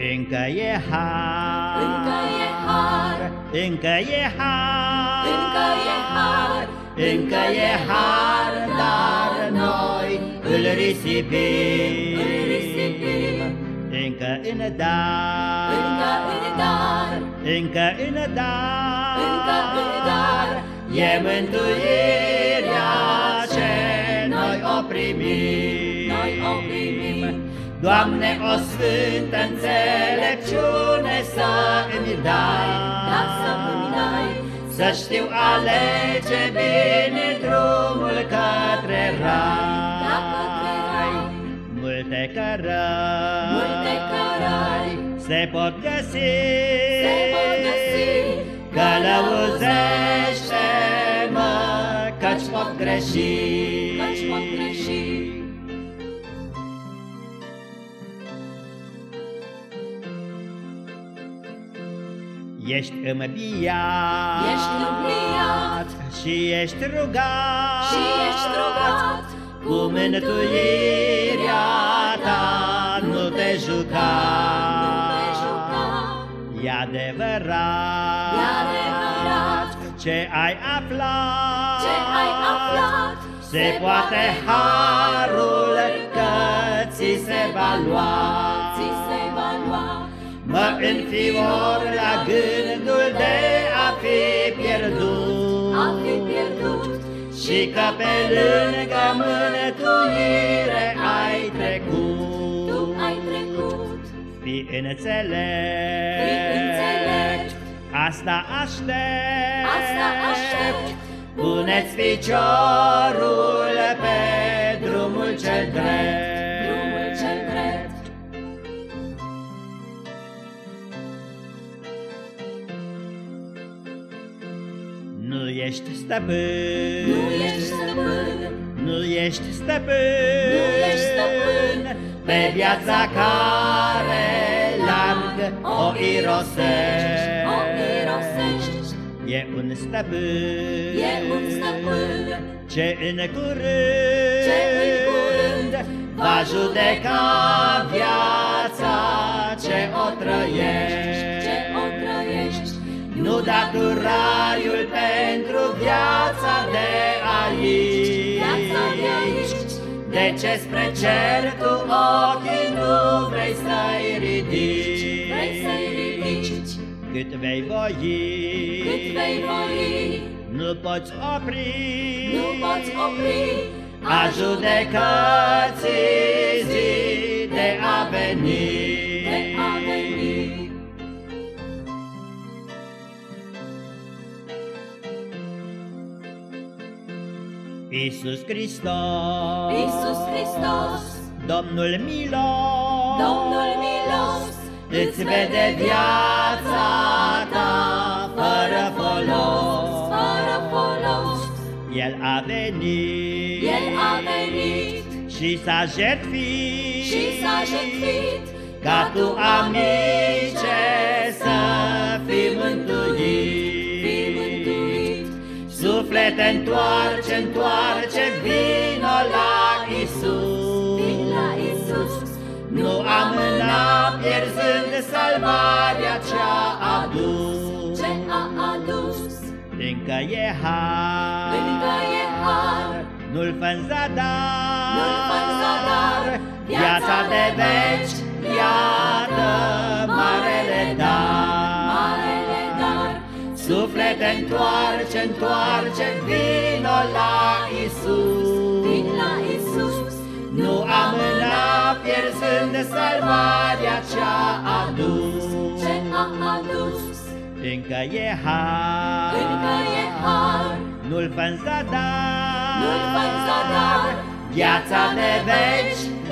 Încă e har, Încă e har, încă e har, încă e har, încă e har, dar noi îl risipim. îl risipim. Încă în dar, Încă în dar, încă în dar, încă în dar, e mântuirea ce noi o primim. Noi o primim. Doamne, o sfântă înțelepciune să îmi dai, Da să îmi dai, să știu alege bine drumul către rai. Da către rai. Multe cărări, Multe cărări se pot găsi, se pot găsi, Călăuzește-mă, căci pot greși. Căci pot greși. Ești înviat, Ești înviat și ești rugat, și ești rugat. Cu mântuirea ta nu te juca. Nu te juca. E adevărat, E adevărat. Ce ai aflat, ce ai aflat, se poate harul că ți se va lua. Înfior la gândul de a fi pierdut, A fi pierdut Și că pe lângă mânătuire ai trecut. tu ai trecut. Fii înțelept, Fii înțelept, asta aștept. Asta aștept. Puneți piciorul Nu ești stăpân, Nu ești stăpân, nu ești stăpân, Nu ești stăpân pe viața care larg o irosești. o irosești. E un stăpân, E un stăpân ce în curând, Ce în curând va judeca viața ce o trăiești. Ce o trăiești. Nu da tu raiul pentru viața de aici. Viața de aici. De ce spre cer tu ochii nu vrei să-i ridici? Vrei să-i ridici, Cât vei voi, cât vei voi, nu poți opri, nu poți opri. a judecății zi de a veni. De a Iisus Hristos, Iisus Hristos, Domnul milos, Domnul milos, îți vede viața ta fără folos. fără folos. El a venit, El a venit. Și s-a jertfit, și s-a jertfit. Ca tu, amice, întoarce, întoarce, vino la Isus. Vin la Isus, Nu amâna pierzând salvarea ce-a adus. ce a adus. Încă e har, Încă e har, nu-l fă în zadar, Nu-l fă în zadar, viața de veci, întoarce, vino la Isus. Vin la Isus, Nu amâna pierzând salvarea ce-a adus. ce a adus. Încă e har, Încă e har, nu-l fă în zadar, Nu-l fă în zadar, viața de veci, iar